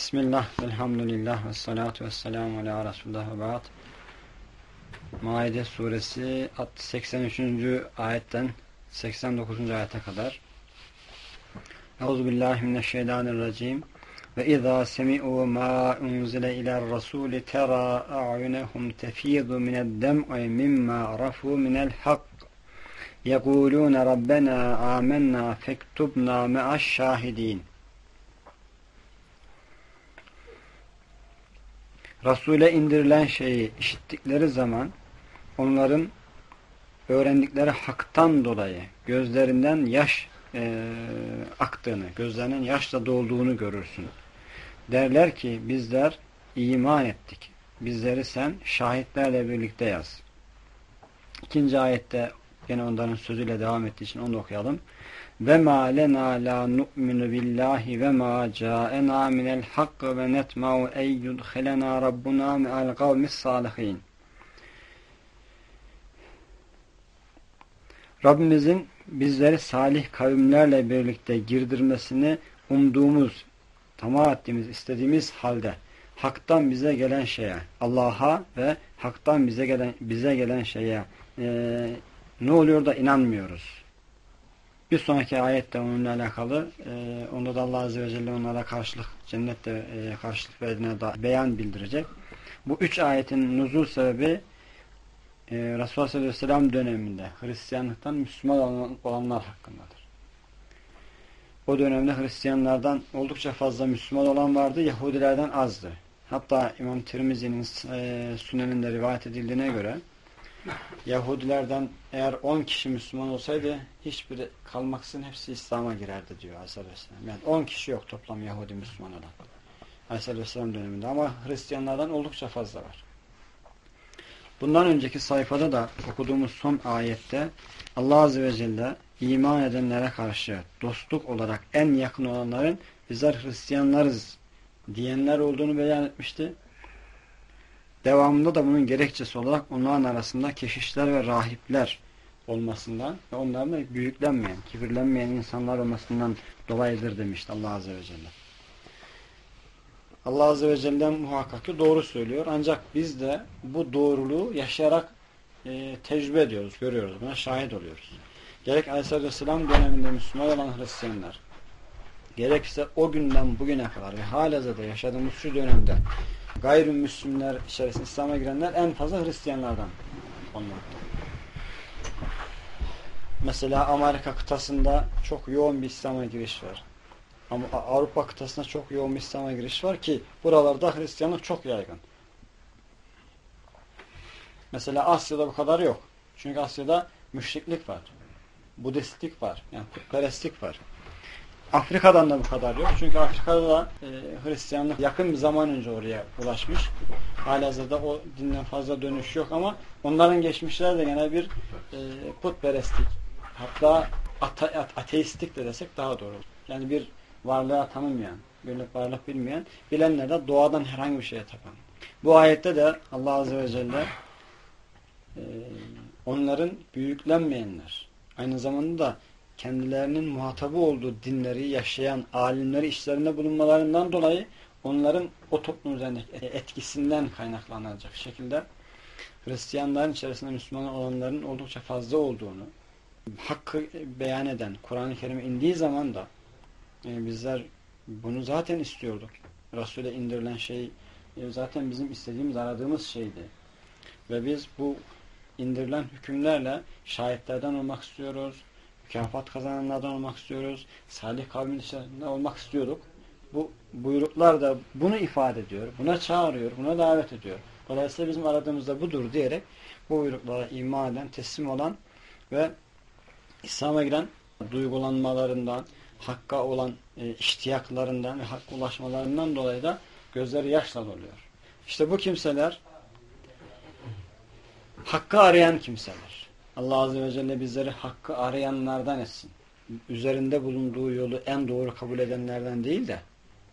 Bismillah, elhamdülillah ve salatu ve selamu ala Resulullah ve ba'd. Maide suresi 83. ayetten 89. ayete kadar. Euzubillahimineşşeytanirracim. Ve izâ semi'û mâ unzile iler rasûli terâ a'yunehum tefîdu mined-dem'i mimmâ arafû minel hak. يَقُولُونَ رَبَّنَا آمَنَّا فَاكْتُبْنَا مَعَ الشَّاهِدِينَ Resul'e indirilen şeyi işittikleri zaman onların öğrendikleri haktan dolayı gözlerinden yaş e, aktığını, gözlerinin yaşla dolduğunu görürsün. Derler ki bizler iman ettik. Bizleri sen şahitlerle birlikte yaz. İkinci ayette Yine onların sözüyle devam ettiği için onu okuyalım. Ve ma lena la nu'minu billahi ve ma ca'ena minel hakkı ve netma'u ey yudkhilena rabbuna me'al kavmis salihin. Rabbimizin bizleri salih kavimlerle birlikte girdirmesini umduğumuz, tamah ettiğimiz, istediğimiz halde haktan bize gelen şeye, Allah'a ve haktan bize gelen bize gelen şeye e, ne oluyor da inanmıyoruz. Bir sonraki ayette onunla alakalı e, onda da Allah Azze ve Celle onlara karşılık cennette e, karşılık verdiğine da beyan bildirecek. Bu üç ayetin nuzul sebebi e, Resulullah sallallahu aleyhi ve sellem döneminde Hristiyanlıktan Müslüman olanlar hakkındadır. O dönemde Hristiyanlardan oldukça fazla Müslüman olan vardı, Yahudilerden azdı. Hatta İmam Tirmizi'nin e, rivayet edildiğine göre Yahudilerden eğer 10 kişi Müslüman olsaydı hiçbiri kalmaksızın hepsi İslam'a girerdi diyor Aleyhisselam. Yani 10 kişi yok toplam Yahudi Müslüman olan. Aleyhisselam döneminde ama Hristiyanlardan oldukça fazla var. Bundan önceki sayfada da okuduğumuz son ayette Allah Azze ve Celle iman edenlere karşı dostluk olarak en yakın olanların bizler Hristiyanlarız diyenler olduğunu beyan etmişti. Devamında da bunun gerekçesi olarak onların arasında keşişler ve rahipler olmasından ve onların da büyüklenmeyen, kibirlenmeyen insanlar olmasından dolayıdır demişti Allah Azze ve Celle. Allah Azze ve Celle muhakkak ki doğru söylüyor. Ancak biz de bu doğruluğu yaşayarak e, tecrübe ediyoruz, görüyoruz. Buna şahit oluyoruz. Gerek Aleyhisselatü Vesselam döneminde Müslüman olan Hristiyanlar, gerekse o günden bugüne kadar ve halihazırda yaşadığımız şu dönemde gayrimüslimler içerisinde İslam'a girenler en fazla Hristiyanlardan olmakta. Mesela Amerika kıtasında çok yoğun bir İslam'a giriş var. Ama Avrupa kıtasında çok yoğun bir İslam'a giriş var ki buralarda Hristiyanlık çok yaygın. Mesela Asya'da bu kadar yok. Çünkü Asya'da müşriklik var. Budistlik var. Yani putperestlik var. Afrika'dan da bu kadar yok. Çünkü Afrika'da da e, Hristiyanlık yakın bir zaman önce oraya ulaşmış. Halihazırda o dinden fazla dönüş yok ama onların geçmişleri de gene bir e, putperestlik hatta ate, ateistlik de desek daha doğru. Yani bir varlığa tanımayan, birlik varlık bilmeyen, bilenler de doğadan herhangi bir şeye tapan. Bu ayette de Allah Azze ve Celle e, onların büyüklenmeyenler, aynı zamanda da kendilerinin muhatabı olduğu dinleri yaşayan alimleri işlerinde bulunmalarından dolayı onların o toplum üzerindeki etkisinden kaynaklanacak şekilde Hristiyanların içerisinde Müslüman olanların oldukça fazla olduğunu hakkı beyan eden Kur'an-ı Kerim indiği zaman da e, bizler bunu zaten istiyorduk. Resul'e indirilen şey e, zaten bizim istediğimiz, aradığımız şeydi. Ve biz bu indirilen hükümlerle şahitlerden olmak istiyoruz mükafat kazananlardan olmak istiyoruz. Salih kavmin olmak istiyorduk. Bu buyruklar da bunu ifade ediyor. Buna çağırıyor. Buna davet ediyor. Dolayısıyla bizim aradığımızda budur diyerek bu buyruklara iman eden, teslim olan ve İslam'a giren duygulanmalarından, hakka olan e, iştiyaklarından ve hakka ulaşmalarından dolayı da gözleri yaşla doluyor. İşte bu kimseler hakkı arayan kimseler. Allah Azze ve Celle bizleri hakkı arayanlardan etsin. Üzerinde bulunduğu yolu en doğru kabul edenlerden değil de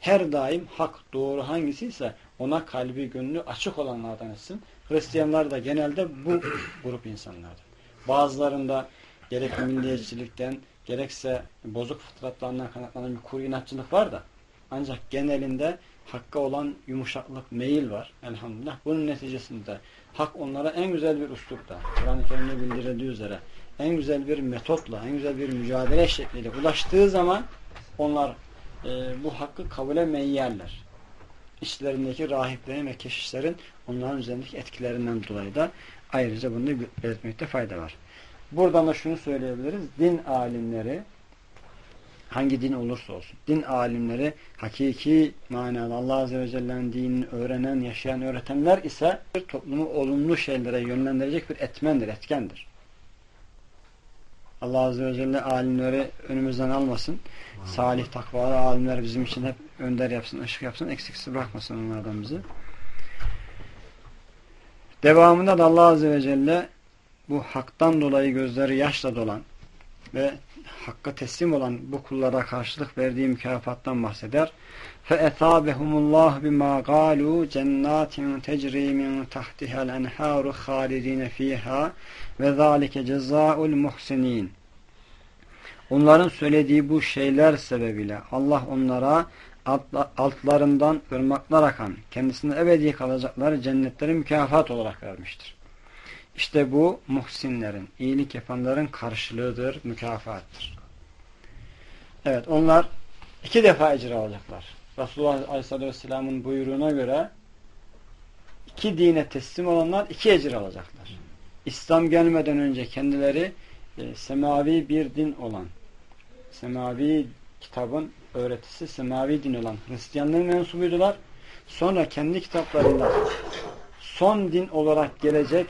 her daim hak doğru hangisi ise ona kalbi gönlü açık olanlardan etsin. Hristiyanlar da genelde bu grup insanlardan. Bazılarında gerek milliyetçilikten gerekse bozuk fıtratlarından kaynaklanan bir kuru inatçılık var da Ancak genelinde hakka olan yumuşaklık, meyil var elhamdülillah. Bunun neticesinde hak onlara en güzel bir üslupla, Kur'an-ı Kerim'de bildirildiği üzere en güzel bir metotla, en güzel bir mücadele şekliyle ulaştığı zaman onlar e, bu hakkı kabule meyyerler. İçlerindeki rahiplerin ve keşişlerin onların üzerindeki etkilerinden dolayı da ayrıca bunu belirtmekte fayda var. Buradan da şunu söyleyebiliriz. Din alimleri hangi din olursa olsun. Din alimleri hakiki manada Allah Azze ve Celle'nin dinini öğrenen, yaşayan, öğretenler ise bir toplumu olumlu şeylere yönlendirecek bir etmendir, etkendir. Allah Azze ve Celle alimleri önümüzden almasın. Salih, takvalı alimler bizim için hep önder yapsın, ışık yapsın, eksiksiz bırakmasın onlardan bizi. Devamında da Allah Azze ve Celle bu haktan dolayı gözleri yaşla dolan ve hakka teslim olan bu kullara karşılık verdiği mükafattan bahseder. فَاَثَابَهُمُ اللّٰهُ بِمَا قَالُوا جَنَّاتٍ تَجْرِي مِنْ تَحْتِهَا الْاَنْحَارُ خَالِد۪ينَ ف۪يهَا وَذَٰلِكَ جَزَاءُ الْمُحْسِن۪ينَ Onların söylediği bu şeyler sebebiyle Allah onlara altlarından ırmaklar akan, kendisine ebedi kalacakları cennetleri mükafat olarak vermiştir. İşte bu muhsinlerin, iyilik yapanların karşılığıdır, mükafattır. Evet onlar iki defa icra alacaklar. Resulullah Aleyhisselatü Vesselam'ın buyruğuna göre iki dine teslim olanlar iki ecir alacaklar. İslam gelmeden önce kendileri e, semavi bir din olan, semavi kitabın öğretisi semavi din olan Hristiyanlığın mensubuydular. Sonra kendi kitaplarında son din olarak gelecek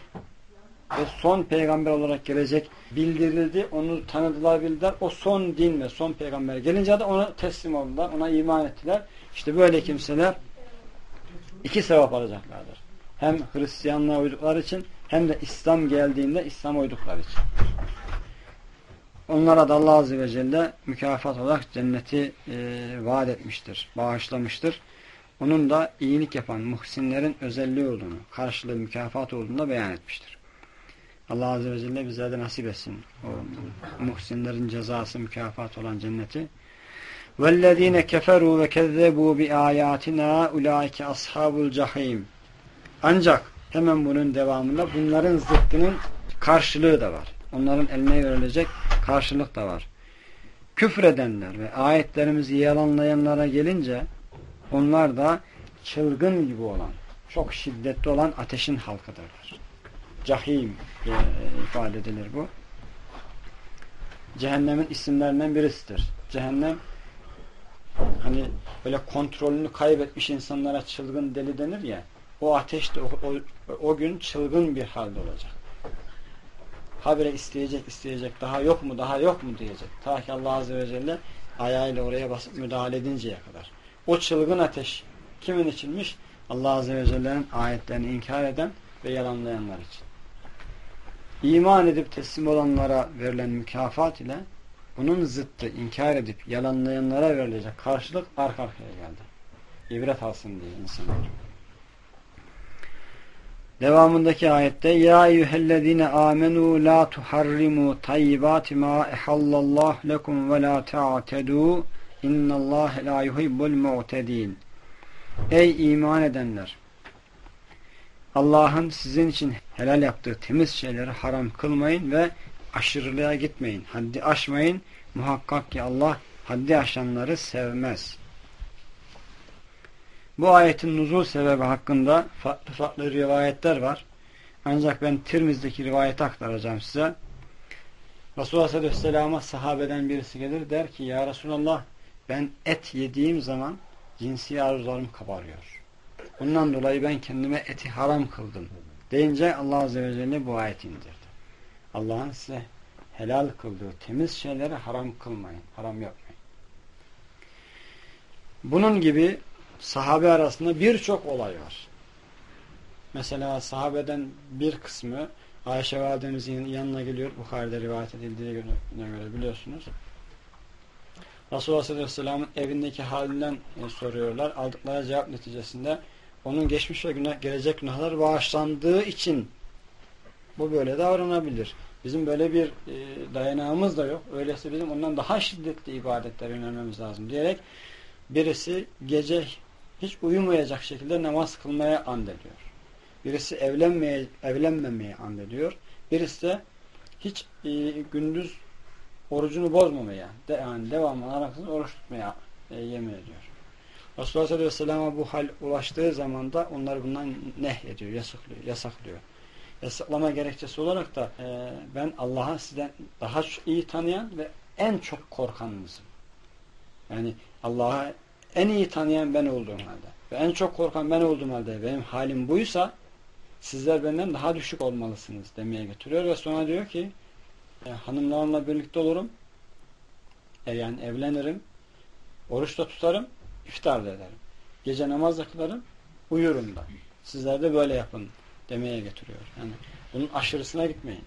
ve son peygamber olarak gelecek bildirildi. Onu tanıdılar bildiler. O son din ve son peygamber gelince de ona teslim oldular. Ona iman ettiler. İşte böyle kimseler iki sevap alacaklardır. Hem Hristiyanlığa uydukları için hem de İslam geldiğinde İslam uydukları için. Onlara da Allah Azze ve Celle mükafat olarak cenneti e, vaat etmiştir, bağışlamıştır. Onun da iyilik yapan muhsinlerin özelliği olduğunu, karşılığı mükafat olduğunu da beyan etmiştir. Allah Azze ve Celle bize de nasip etsin. O muhsinlerin cezası mükafat olan cenneti. وَالَّذ۪ينَ كَفَرُوا وَكَذَّبُوا بِآيَاتِنَا اُولَٰئِكَ ashabul cahim. Ancak hemen bunun devamında bunların zıttının karşılığı da var. Onların eline verilecek karşılık da var. Küfredenler ve ayetlerimizi yalanlayanlara gelince onlar da çılgın gibi olan, çok şiddetli olan ateşin halkıdırlar. Cahim diye ifade edilir bu. Cehennemin isimlerinden birisidir. Cehennem hani böyle kontrolünü kaybetmiş insanlara çılgın deli denir ya o ateş de o, o, o gün çılgın bir halde olacak. Habire isteyecek isteyecek daha yok mu daha yok mu diyecek. Ta ki Allah Azze ve Celle ayağıyla oraya basıp müdahale edinceye kadar. O çılgın ateş kimin içinmiş? Allah Azze ve Celle'nin ayetlerini inkar eden ve yalanlayanlar için. İman edip teslim olanlara verilen mükafat ile bunun zıttı inkar edip yalanlayanlara verilecek karşılık arka arkaya geldi. İbret alsın diye insanlar. Devamındaki ayette Ya eyyühellezine amenu la tuharrimu tayyibati ma ehallallah lekum ve la ta'tedu innallâhe la yuhibbul mu'tedin Ey iman edenler! Allah'ın sizin için helal yaptığı temiz şeyleri haram kılmayın ve aşırılığa gitmeyin. Haddi aşmayın. Muhakkak ki Allah haddi aşanları sevmez. Bu ayetin nuzul sebebi hakkında farklı farklı rivayetler var. Ancak ben Tirmiz'deki rivayeti aktaracağım size. Resulullah Aleyhisselam'a sahabeden birisi gelir der ki Ya Resulallah ben et yediğim zaman cinsi arzularım kabarıyor. Bundan dolayı ben kendime eti haram kıldım. Deyince Allah Azze ve Celle bu ayeti indirdi. Allah'ın size helal kıldığı temiz şeyleri haram kılmayın. Haram yapmayın. Bunun gibi sahabe arasında birçok olay var. Mesela sahabeden bir kısmı Ayşe validemizin yanına geliyor. Bukhari'de rivayet edildiğine göre biliyorsunuz. Resulullah sallallahu aleyhi ve sellem'in evindeki halinden soruyorlar. Aldıkları cevap neticesinde onun geçmiş ve günah, gelecek günahlar bağışlandığı için bu böyle davranabilir. Bizim böyle bir e, dayanağımız da yok. Öyleyse bizim ondan daha şiddetli ibadetler yönelmemiz lazım diyerek Birisi gece hiç uyumayacak şekilde namaz kılmaya and ediyor. Birisi evlenmeye, evlenmemeye and ediyor. Birisi de hiç e, gündüz orucunu bozmamaya, de, yani devamlı araksız oruç tutmaya e, yemin ediyor. Resulullah sallallahu aleyhi ve sellem'e bu hal ulaştığı zaman da onlar bundan neh ediyor, yasaklıyor. yasaklıyor. Yasaklama gerekçesi olarak da e, ben Allah'a sizden daha iyi tanıyan ve en çok korkanınızım. Yani Allah'a en iyi tanıyan ben olduğum halde ve en çok korkan ben olduğum halde benim halim buysa sizler benden daha düşük olmalısınız demeye getiriyor ve sonra diyor ki e, hanımlarımla birlikte olurum e, yani evlenirim oruç da tutarım iftar da ederim. Gece namaz da kılarım uyurum da. Sizler de böyle yapın demeye getiriyor. Yani bunun aşırısına gitmeyin.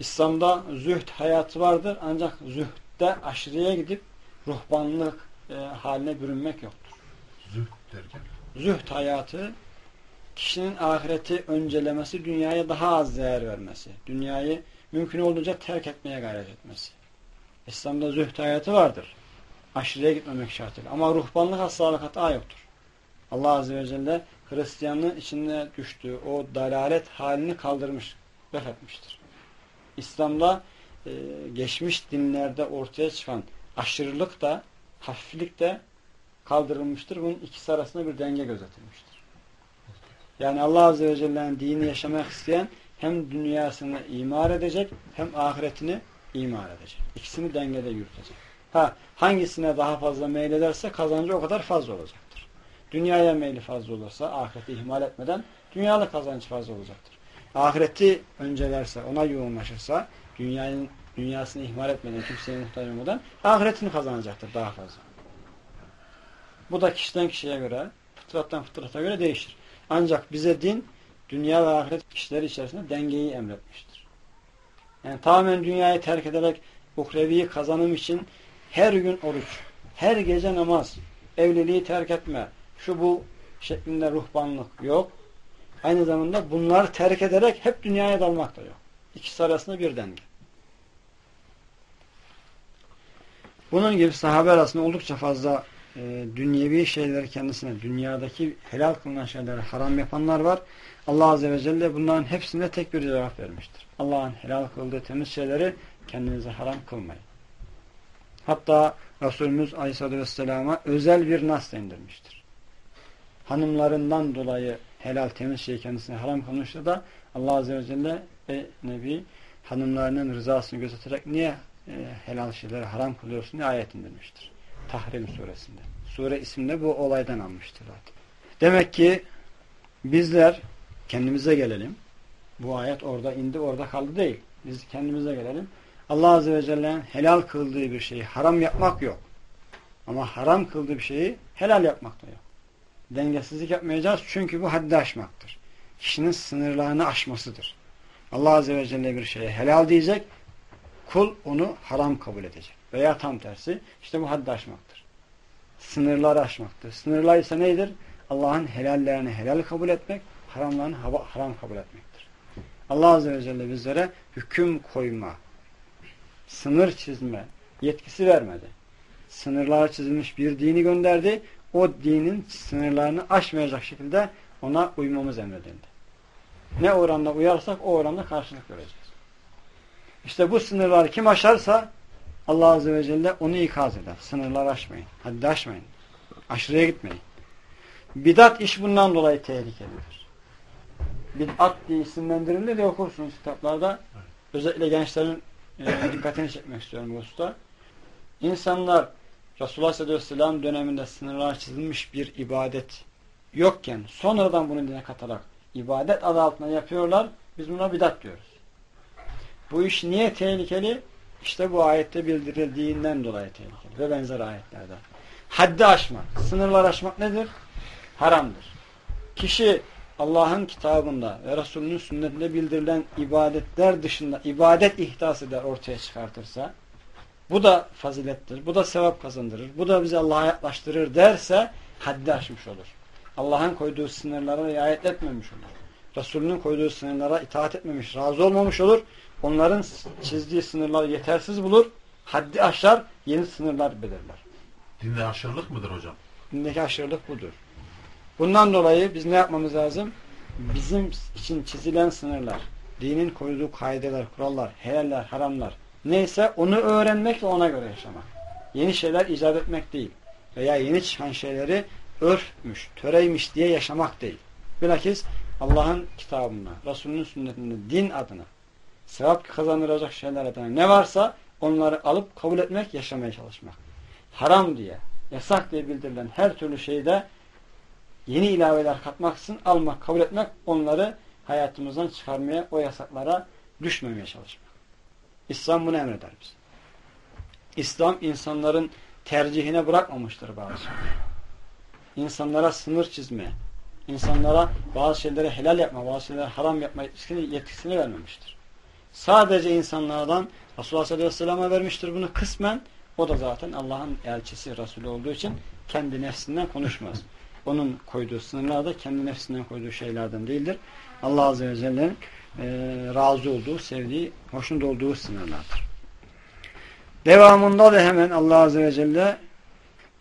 İslam'da zühd hayatı vardır ancak zühdde aşırıya gidip ruhbanlık e, haline bürünmek yoktur. Zühd derken? Zühd hayatı kişinin ahireti öncelemesi, dünyaya daha az değer vermesi, dünyayı mümkün olduğunca terk etmeye gayret etmesi. İslam'da zühd hayatı vardır. Aşırıya gitmemek şartıyla. Ama ruhbanlık hastalık hata yoktur. Allah Azze ve Celle Hristiyanlığın içine düştüğü o dalalet halini kaldırmış, def etmiştir. İslam'da e, geçmiş dinlerde ortaya çıkan aşırılık da hafiflik de kaldırılmıştır. Bunun ikisi arasında bir denge gözetilmiştir. Yani Allah Azze ve Celle'nin dini yaşamak isteyen hem dünyasını imar edecek hem ahiretini imar edecek. İkisini dengede yürütecek. Ha, hangisine daha fazla meylederse kazancı o kadar fazla olacaktır. Dünyaya meyli fazla olursa ahireti ihmal etmeden dünyalı kazancı fazla olacaktır. Ahireti öncelerse, ona yoğunlaşırsa dünyanın dünyasını ihmal etmeden, kimseye muhtaç olmadan ahiretini kazanacaktır daha fazla. Bu da kişiden kişiye göre, fıtrattan fıtrata göre değişir. Ancak bize din, dünya ve ahiret kişileri içerisinde dengeyi emretmiştir. Yani tamamen dünyayı terk ederek uhrevi kazanım için her gün oruç, her gece namaz, evliliği terk etme, şu bu şeklinde ruhbanlık yok. Aynı zamanda bunları terk ederek hep dünyaya dalmak da yok. İkisi arasında bir denge. Bunun gibi sahabe arasında oldukça fazla e, dünyevi şeyleri kendisine, dünyadaki helal kılınan şeyleri haram yapanlar var. Allah Azze ve Celle bunların hepsine tek bir cevap vermiştir. Allah'ın helal kıldığı temiz şeyleri kendinize haram kılmayın. Hatta Resulümüz Aleyhisselatü Vesselam'a özel bir nas indirmiştir. Hanımlarından dolayı helal temiz şey kendisine haram kılmıştır da Allah Azze ve Celle ve Nebi hanımlarının rızasını gözeterek niye e, helal şeyleri haram kılıyorsun diye ayet indirmiştir. Tahrim suresinde. Sure isimde bu olaydan almıştır zaten. Demek ki bizler kendimize gelelim. Bu ayet orada indi, orada kaldı değil. Biz kendimize gelelim. Allah Azze ve Celle'nin helal kıldığı bir şeyi haram yapmak yok. Ama haram kıldığı bir şeyi helal yapmak da yok. Dengesizlik yapmayacağız çünkü bu haddi aşmaktır. Kişinin sınırlarını aşmasıdır. Allah Azze ve Celle bir şeye helal diyecek, kul onu haram kabul edecek. Veya tam tersi, işte bu haddi aşmaktır. Sınırları aşmaktır. Sınırlar ise nedir? Allah'ın helallerini helal kabul etmek, haramlarını haram kabul etmektir. Allah Azze ve Celle bizlere hüküm koyma, sınır çizme yetkisi vermedi. Sınırlar çizilmiş bir dini gönderdi. O dinin sınırlarını aşmayacak şekilde ona uymamız emredildi. Ne oranda uyarsak o oranda karşılık göreceğiz. İşte bu sınırları kim aşarsa Allah Azze ve Celle onu ikaz eder. Sınırlar aşmayın. Haddi aşmayın. Aşırıya gitmeyin. Bidat iş bundan dolayı tehlikelidir. Bidat diye isimlendirilir de okursunuz kitaplarda. Özellikle gençlerin e, dikkatini çekmek istiyorum bu usta. İnsanlar Resulullah sallallahu aleyhi ve sellem döneminde sınırlar çizilmiş bir ibadet yokken sonradan bunu dine katarak ibadet adı altında yapıyorlar. Biz buna bidat diyoruz. Bu iş niye tehlikeli? İşte bu ayette bildirildiğinden dolayı tehlikeli ve benzer ayetlerden. Haddi aşmak, sınırlar aşmak nedir? Haramdır. Kişi Allah'ın kitabında ve Resulünün sünnetinde bildirilen ibadetler dışında ibadet ihdas eder ortaya çıkartırsa bu da fazilettir, bu da sevap kazandırır, bu da bizi Allah'a yaklaştırır derse haddi aşmış olur. Allah'ın koyduğu sınırlara riayet etmemiş olur. Resulünün koyduğu sınırlara itaat etmemiş, razı olmamış olur. Onların çizdiği sınırları yetersiz bulur. Haddi aşar, yeni sınırlar belirler. Dinde aşırılık mıdır hocam? Dindeki aşırılık budur. Bundan dolayı biz ne yapmamız lazım? Bizim için çizilen sınırlar, dinin koyduğu kaideler, kurallar, helaller, haramlar neyse onu öğrenmek ve ona göre yaşamak. Yeni şeyler icat etmek değil. Veya yeni çıkan şeyleri örfmüş, töreymiş diye yaşamak değil. Bilakis Allah'ın kitabına, Resulünün sünnetinde, din adına, sevap kazandıracak şeyler adına ne varsa onları alıp kabul etmek, yaşamaya çalışmak. Haram diye, yasak diye bildirilen her türlü şeyde yeni ilaveler katmaksın, almak, kabul etmek, onları hayatımızdan çıkarmaya, o yasaklara düşmemeye çalışmak. İslam bunu emreder bize. İslam insanların tercihine bırakmamıştır bazı şeyleri. İnsanlara sınır çizme, insanlara bazı şeyleri helal yapma, bazı şeyleri haram yapma yetkisini, yetkisini vermemiştir. Sadece insanlardan Resulullah sallallahu aleyhi ve sellem'e vermiştir bunu kısmen. O da zaten Allah'ın elçisi, Resulü olduğu için kendi nefsinden konuşmaz. Onun koyduğu sınırlar da kendi nefsinden koyduğu şeylerden değildir. Allah Azze ve Celle'nin e, razı olduğu, sevdiği, hoşnut olduğu sınırlardır. Devamında da hemen Allah Azze ve Celle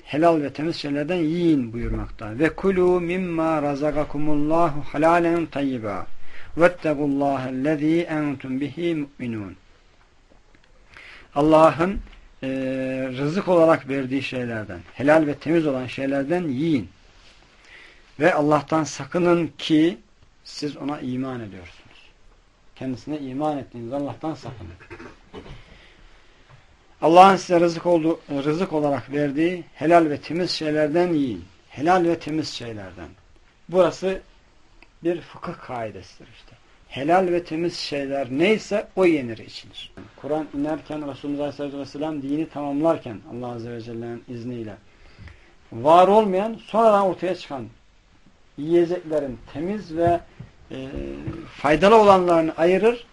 helal ve temiz şeylerden yiyin buyurmakta. Ve kulu mimma razakakumullahu halalen tayyiba. Vettegullahellezî entum bihi mu'minun. Allah'ın e, rızık olarak verdiği şeylerden, helal ve temiz olan şeylerden yiyin. Ve Allah'tan sakının ki siz ona iman ediyorsunuz. Kendisine iman ettiğiniz Allah'tan sakının. Allah'ın size rızık, olduğu, rızık olarak verdiği helal ve temiz şeylerden yiyin. Helal ve temiz şeylerden. Burası bir fıkıh kaidesidir işte. Helal ve temiz şeyler neyse o yenir içilir. Kur'an inerken Resulullah Aleyhisselatü Vesselam dini tamamlarken Allah Azze ve Celle'nin izniyle var olmayan sonradan ortaya çıkan yiyeceklerin temiz ve e, faydalı olanlarını ayırır.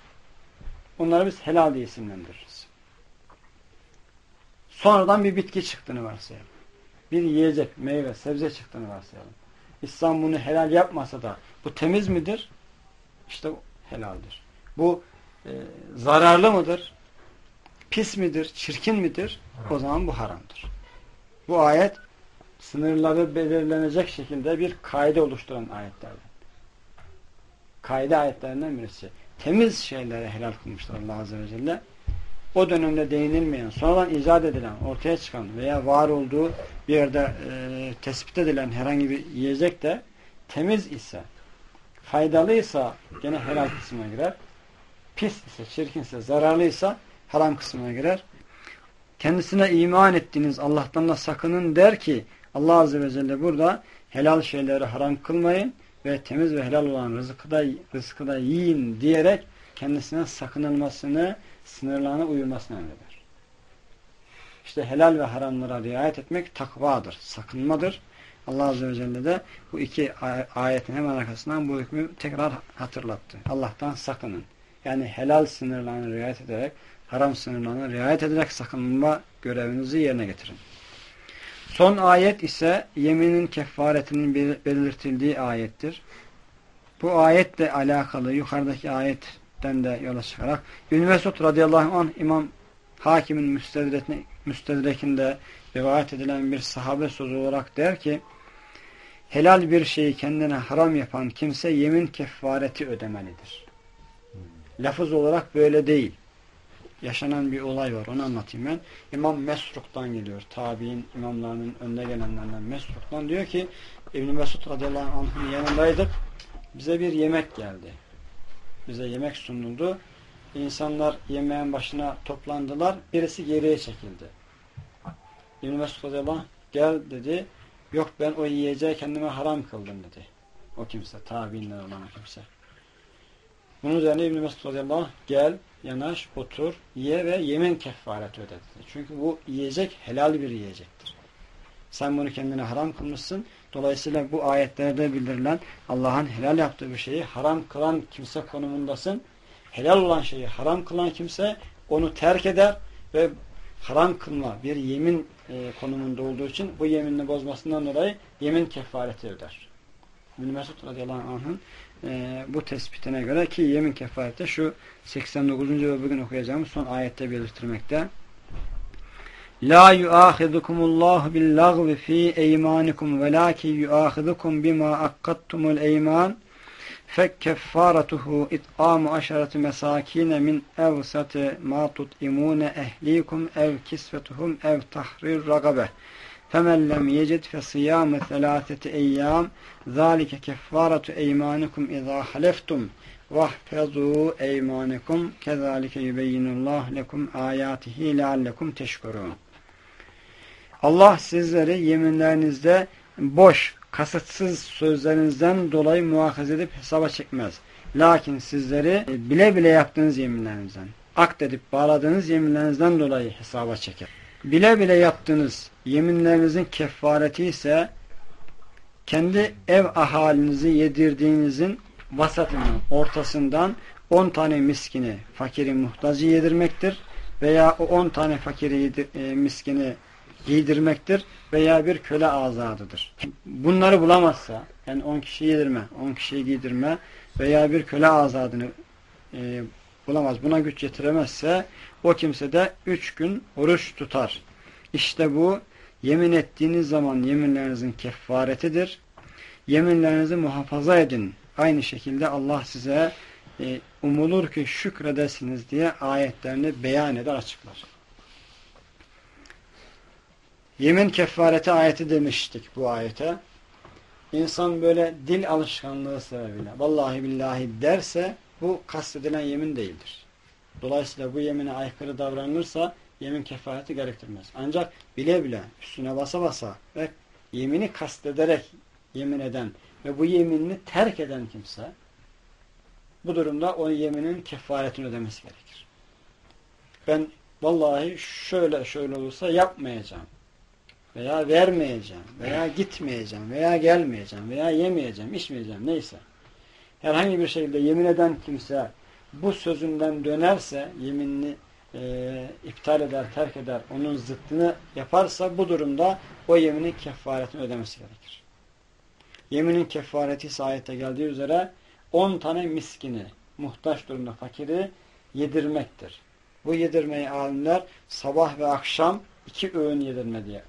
Onları biz helal diye isimlendiririz. Sonradan bir bitki çıktığını varsayalım. Bir yiyecek, meyve, sebze çıktığını varsayalım. İslam bunu helal yapmasa da bu temiz midir? İşte helaldir. Bu e, zararlı mıdır? Pis midir? Çirkin midir? O zaman bu haramdır. Bu ayet sınırları belirlenecek şekilde bir kaide oluşturan ayetlerden. Kaide ayetlerinden birisi. Temiz şeylere helal kılmışlar Allah Azze ve Celle. O dönemde değinilmeyen, sonradan icat edilen, ortaya çıkan veya var olduğu bir yerde e, tespit edilen herhangi bir yiyecek de temiz ise, faydalıysa gene helal kısmına girer. Pis ise, çirkinse, zararlıysa haram kısmına girer. Kendisine iman ettiğiniz Allah'tan da sakının der ki Allah Azze ve Celle burada helal şeyleri haram kılmayın ve temiz ve helal olan rızkı da, rızkı da yiyin diyerek kendisine sakınılmasını, sınırlarına uyulmasını emreder. İşte helal ve haramlara riayet etmek takvadır, sakınmadır. Allah Azze ve Celle de bu iki ayetin hemen arkasından bu hükmü tekrar hatırlattı. Allah'tan sakının. Yani helal sınırlarına riayet ederek, haram sınırlarına riayet ederek sakınma görevinizi yerine getirin. Son ayet ise yeminin kefaretinin belirtildiği ayettir. Bu ayetle alakalı yukarıdaki ayetten de yola çıkarak İbn Mesud radıyallahu anh İmam Hakim'in müstedrekinde rivayet edilen bir sahabe sözü olarak der ki helal bir şeyi kendine haram yapan kimse yemin kefareti ödemelidir. Lafız olarak böyle değil yaşanan bir olay var. Onu anlatayım ben. İmam Mesruk'tan geliyor. Tabi'in imamlarının önde gelenlerden Mesruk'tan diyor ki İbn Mesud radıyallahu anh'ın yanındaydık. Bize bir yemek geldi. Bize yemek sunuldu. İnsanlar yemeğin başına toplandılar. Birisi geriye çekildi. İbn Mesud radıyallahu anh gel dedi. Yok ben o yiyeceği kendime haram kıldım dedi. O kimse. Tabi'inden olan kimse. Bunun üzerine İbn Mesud radıyallahu anh gel yanaş, otur, ye ve yemin kefareti öde Çünkü bu yiyecek helal bir yiyecektir. Sen bunu kendine haram kılmışsın. Dolayısıyla bu ayetlerde bildirilen Allah'ın helal yaptığı bir şeyi haram kılan kimse konumundasın. Helal olan şeyi haram kılan kimse onu terk eder ve haram kılma bir yemin e, konumunda olduğu için bu yeminini bozmasından dolayı yemin kefareti öder. Mesud radıyallahu anh'ın e, bu tespitine göre ki yemin kefareti şu 89. ve bugün okuyacağımız son ayette belirtilmekte. La yuahidukumullahu bil lagvi fi eymanikum velakin yuahidukum bima akkattumul eyman فكفارته إطعام عشرة مساكين من أوسط ما تطعمون أهليكم أو كسوتهم أو تحرير رقبة فمن لم يجد فصيام ثلاثة أيام ذلك كفارة أيمانكم إذا حلفتم واحفظوا أيمانكم كذلك يبين الله لكم آياته لعلكم تشكرون Allah sizleri yeminlerinizde boş kasıtsız sözlerinizden dolayı muhakaz edip hesaba çekmez. Lakin sizleri bile bile yaptığınız yeminlerinizden, akt edip bağladığınız yeminlerinizden dolayı hesaba çeker. Bile bile yaptığınız yeminlerinizin kefareti ise kendi ev ahalinizi yedirdiğinizin vasatının ortasından 10 tane miskini, fakiri, muhtacı yedirmektir. Veya o 10 tane fakiri, e, miskini giydirmektir veya bir köle azadıdır. Bunları bulamazsa, yani 10 kişi yedirme, 10 kişiyi giydirme veya bir köle azadını e, bulamaz, buna güç yetiremezse o kimse de 3 gün oruç tutar. İşte bu yemin ettiğiniz zaman yeminlerinizin kefaretidir. Yeminlerinizi muhafaza edin. Aynı şekilde Allah size e, umulur ki şükredesiniz diye ayetlerini beyan eder açıklar. Yemin kefareti ayeti demiştik bu ayete. İnsan böyle dil alışkanlığı sebebiyle vallahi billahi derse bu kastedilen yemin değildir. Dolayısıyla bu yemine aykırı davranılırsa yemin kefareti gerektirmez. Ancak bile bile üstüne basa basa ve yemini kastederek yemin eden ve bu yeminini terk eden kimse bu durumda o yeminin kefaretini ödemesi gerekir. Ben vallahi şöyle şöyle olursa yapmayacağım veya vermeyeceğim veya gitmeyeceğim veya gelmeyeceğim veya yemeyeceğim, içmeyeceğim neyse. Herhangi bir şekilde yemin eden kimse bu sözünden dönerse, yeminini e, iptal eder, terk eder, onun zıttını yaparsa bu durumda o yeminin kefaretini ödemesi gerekir. Yeminin kefareti ise ayette geldiği üzere 10 tane miskini, muhtaç durumda fakiri yedirmektir. Bu yedirmeyi alimler sabah ve akşam iki öğün yedirme diye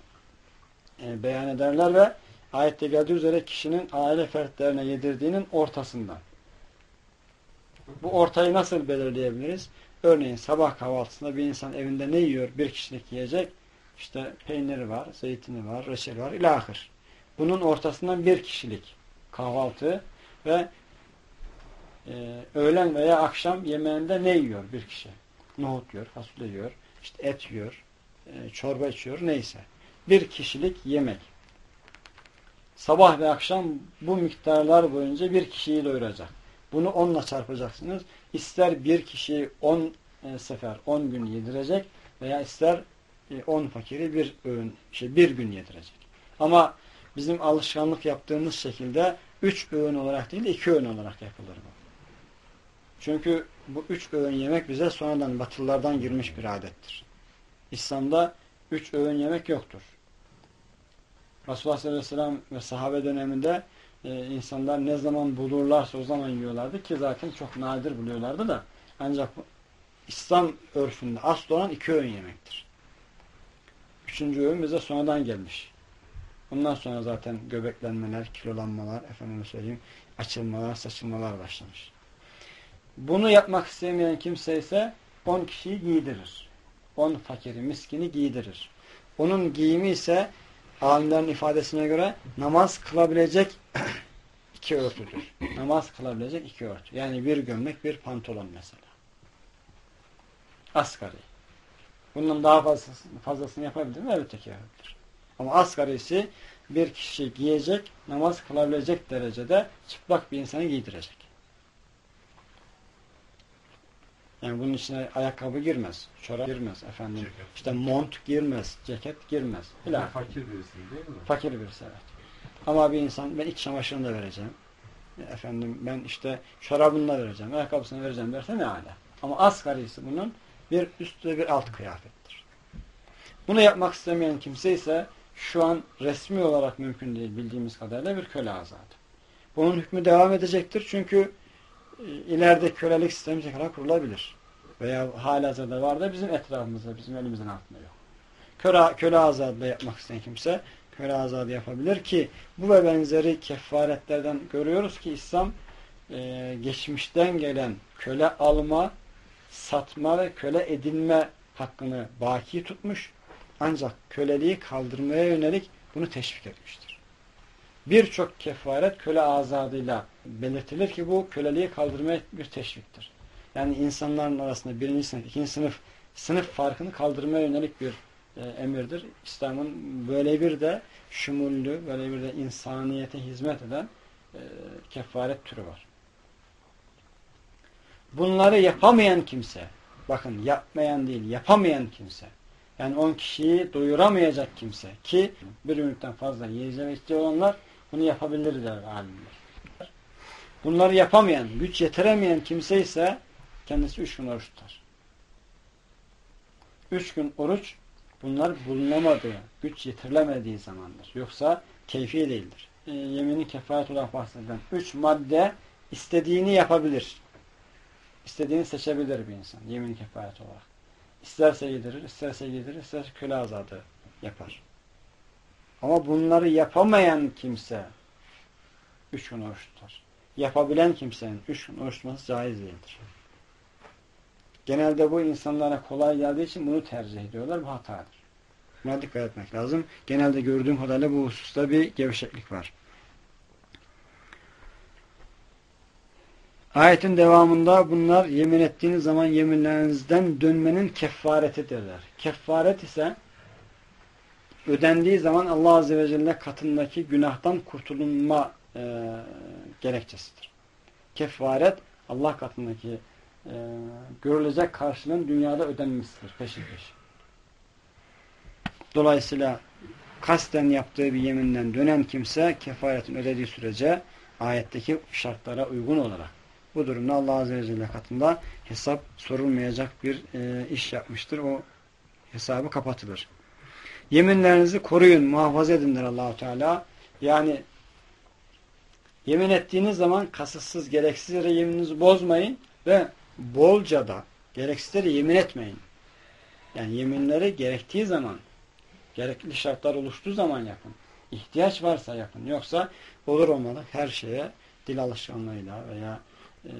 e, beyan ederler ve ayette geldiği üzere kişinin aile fertlerine yedirdiğinin ortasından. Bu ortayı nasıl belirleyebiliriz? Örneğin sabah kahvaltısında bir insan evinde ne yiyor? Bir kişilik yiyecek. İşte peyniri var, zeytini var, reçeli var, ilahir. Bunun ortasından bir kişilik kahvaltı ve e, öğlen veya akşam yemeğinde ne yiyor bir kişi? Nohut yiyor, fasulye yiyor, işte et yiyor, e, çorba içiyor, neyse bir kişilik yemek. Sabah ve akşam bu miktarlar boyunca bir kişiyi doyuracak. Bunu onla çarpacaksınız. İster bir kişiyi on e, sefer, on gün yedirecek veya ister e, on fakiri bir öğün, şey bir gün yedirecek. Ama bizim alışkanlık yaptığımız şekilde üç öğün olarak değil iki öğün olarak yapılır bu. Çünkü bu üç öğün yemek bize sonradan batılılardan girmiş bir adettir. İslam'da üç öğün yemek yoktur. Resulullah sallallahu aleyhi ve sahabe döneminde e, insanlar ne zaman bulurlarsa o zaman yiyorlardı ki zaten çok nadir buluyorlardı da ancak İslam örfünde asıl olan iki öğün yemektir. Üçüncü öğün bize sonradan gelmiş. Ondan sonra zaten göbeklenmeler, kilolanmalar, efendim söyleyeyim, açılmalar, saçılmalar başlamış. Bunu yapmak istemeyen kimse ise on kişiyi giydirir. On fakiri, miskini giydirir. Onun giyimi ise alimlerin ifadesine göre namaz kılabilecek iki örtüdür. Namaz kılabilecek iki örtü. Yani bir gömlek, bir pantolon mesela. Asgari. Bunun daha fazlasını, fazlasını yapabilir mi? Elbette ki yapabilir. Ama asgarisi bir kişi giyecek, namaz kılabilecek derecede çıplak bir insanı giydirecek. Yani bunun içine ayakkabı girmez, çorap girmez efendim. Ceket. İşte mont girmez, ceket girmez. Bilal. Fakir birisi değil mi? Fakir birisi evet. Ama bir insan ben iç çamaşırını da vereceğim. Efendim ben işte çorabını da vereceğim, ayakkabısını vereceğim derse ne hala. Ama asgarisi bunun bir üst ve bir alt kıyafettir. Bunu yapmak istemeyen kimse ise şu an resmi olarak mümkün değil bildiğimiz kadarıyla bir köle azadı. Bunun hükmü devam edecektir çünkü ileride kölelik sistemi tekrar kurulabilir. Veya halihazırda var da bizim etrafımızda, bizim elimizin altında yok. köle, köle azadı da yapmak isteyen kimse köle azadı yapabilir ki bu ve benzeri kefaretlerden görüyoruz ki İslam e, geçmişten gelen köle alma, satma ve köle edinme hakkını baki tutmuş. Ancak köleliği kaldırmaya yönelik bunu teşvik etmiştir. Birçok kefaret köle azadıyla belirtilir ki bu köleliği kaldırmaya bir teşviktir. Yani insanların arasında birinci sınıf, ikinci sınıf sınıf farkını kaldırmaya yönelik bir e, emirdir. İslam'ın böyle bir de şumullü, böyle bir de insaniyete hizmet eden e, kefaret türü var. Bunları yapamayan kimse, bakın yapmayan değil, yapamayan kimse, yani 10 kişiyi doyuramayacak kimse ki bir ünlükten fazla yiyeceği istiyor olanlar bunu yapabilir der alimler. Bunları yapamayan, güç yetiremeyen kimse ise kendisi üç gün oruç tutar. Üç gün oruç bunlar bulunamadığı, güç yetirilemediği zamandır. Yoksa keyfi değildir. E, yemini kefaret olarak bahsedilen üç madde istediğini yapabilir. İstediğini seçebilir bir insan yemin kefaret olarak. İsterse yedirir, isterse yedirir, isterse köle azadı yapar. Ama bunları yapamayan kimse üç gün oruç. Yapabilen kimsenin üç gün oruç caiz değildir. Genelde bu insanlara kolay geldiği için bunu tercih ediyorlar. Bu hatadır. Buna dikkat etmek lazım. Genelde gördüğüm kadarıyla bu hususta bir gevşeklik var. Ayetin devamında bunlar yemin ettiğiniz zaman yeminlerinizden dönmenin kefaretidirler. Kefaret ise ödendiği zaman Allah Azze ve Celle katındaki günahtan kurtulunma e, gerekçesidir. Kefaret Allah katındaki e, görülecek karşılığın dünyada ödenmesidir peşin peşin. Dolayısıyla kasten yaptığı bir yeminden dönen kimse kefaretin ödediği sürece ayetteki şartlara uygun olarak bu durumda Allah Azze ve Celle katında hesap sorulmayacak bir e, iş yapmıştır. O hesabı kapatılır. Yeminlerinizi koruyun, muhafaza edindir Allahu Teala. Yani yemin ettiğiniz zaman kasıtsız, gereksiz yere yemininizi bozmayın ve bolca da gereksiz yemin etmeyin. Yani yeminleri gerektiği zaman, gerekli şartlar oluştuğu zaman yapın. İhtiyaç varsa yapın. Yoksa olur olmalı her şeye dil alışkanlığıyla veya e,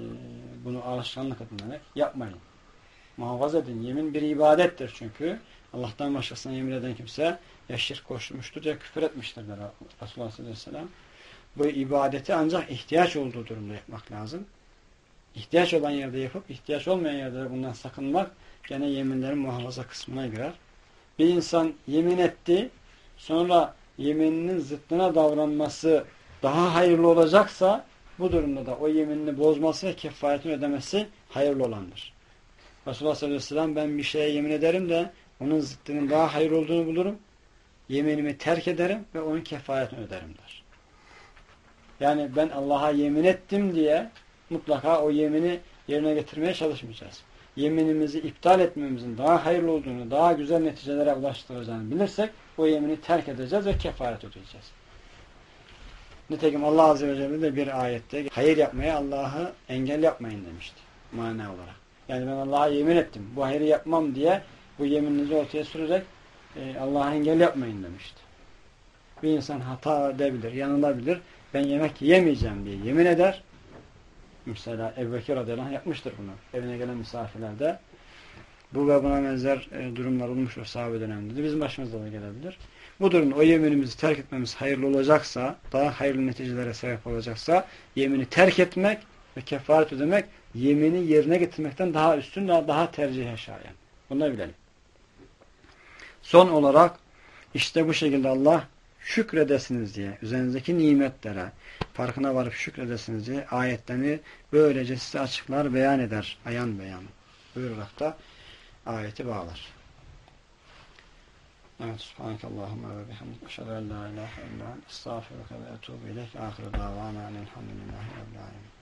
bunu alışkanlık edinlerek yapmayın. Muhafaza edin. Yemin bir ibadettir çünkü. Allah'tan başkasına yemin eden kimse ya şirk koşmuştur ya küfür etmiştir der Resulullah sallallahu aleyhi ve sellem. Bu ibadeti ancak ihtiyaç olduğu durumda yapmak lazım. İhtiyaç olan yerde yapıp ihtiyaç olmayan yerde bundan sakınmak gene yeminlerin muhafaza kısmına girer. Bir insan yemin etti sonra yemininin zıttına davranması daha hayırlı olacaksa bu durumda da o yeminini bozması ve kefaretini ödemesi hayırlı olandır. Resulullah sallallahu aleyhi ve sellem ben bir şeye yemin ederim de onun zıttının daha hayır olduğunu bulurum. Yeminimi terk ederim ve onun kefaretini öderim der. Yani ben Allah'a yemin ettim diye mutlaka o yemini yerine getirmeye çalışmayacağız. Yeminimizi iptal etmemizin daha hayırlı olduğunu, daha güzel neticelere ulaştıracağını bilirsek o yemini terk edeceğiz ve kefaret ödeyeceğiz. Nitekim Allah Azze ve Celle de bir ayette hayır yapmaya Allah'ı engel yapmayın demişti. Mana olarak. Yani ben Allah'a yemin ettim. Bu hayrı yapmam diye bu yemininizi ortaya sürerek e, Allah'a engel yapmayın demişti. Bir insan hata edebilir, yanılabilir. Ben yemek yemeyeceğim diye yemin eder. Mesela Ebu Bekir yapmıştır bunu. Evine gelen misafirlerde. Bu ve buna benzer e, durumlar olmuş o sahabe döneminde. Bizim başımızda da gelebilir. Bu durumda o yeminimizi terk etmemiz hayırlı olacaksa, daha hayırlı neticelere sebep olacaksa, yemini terk etmek ve kefaret ödemek, yemini yerine getirmekten daha üstün, daha, daha tercih şayan. Bunu bilelim. Son olarak, işte bu şekilde Allah şükredesiniz diye, üzerinizdeki nimetlere farkına varıp şükredesiniz diye ayetlerini böylece size açıklar, beyan eder, ayan beyan buyurarak da ayeti bağlar. Evet, subhaneke Allahümme ve bihamdik. Eşhedü en la ilahe illa estağfiruke ve etubu ileyk. Ahiru davana elhamdülillahi rabbil alemin.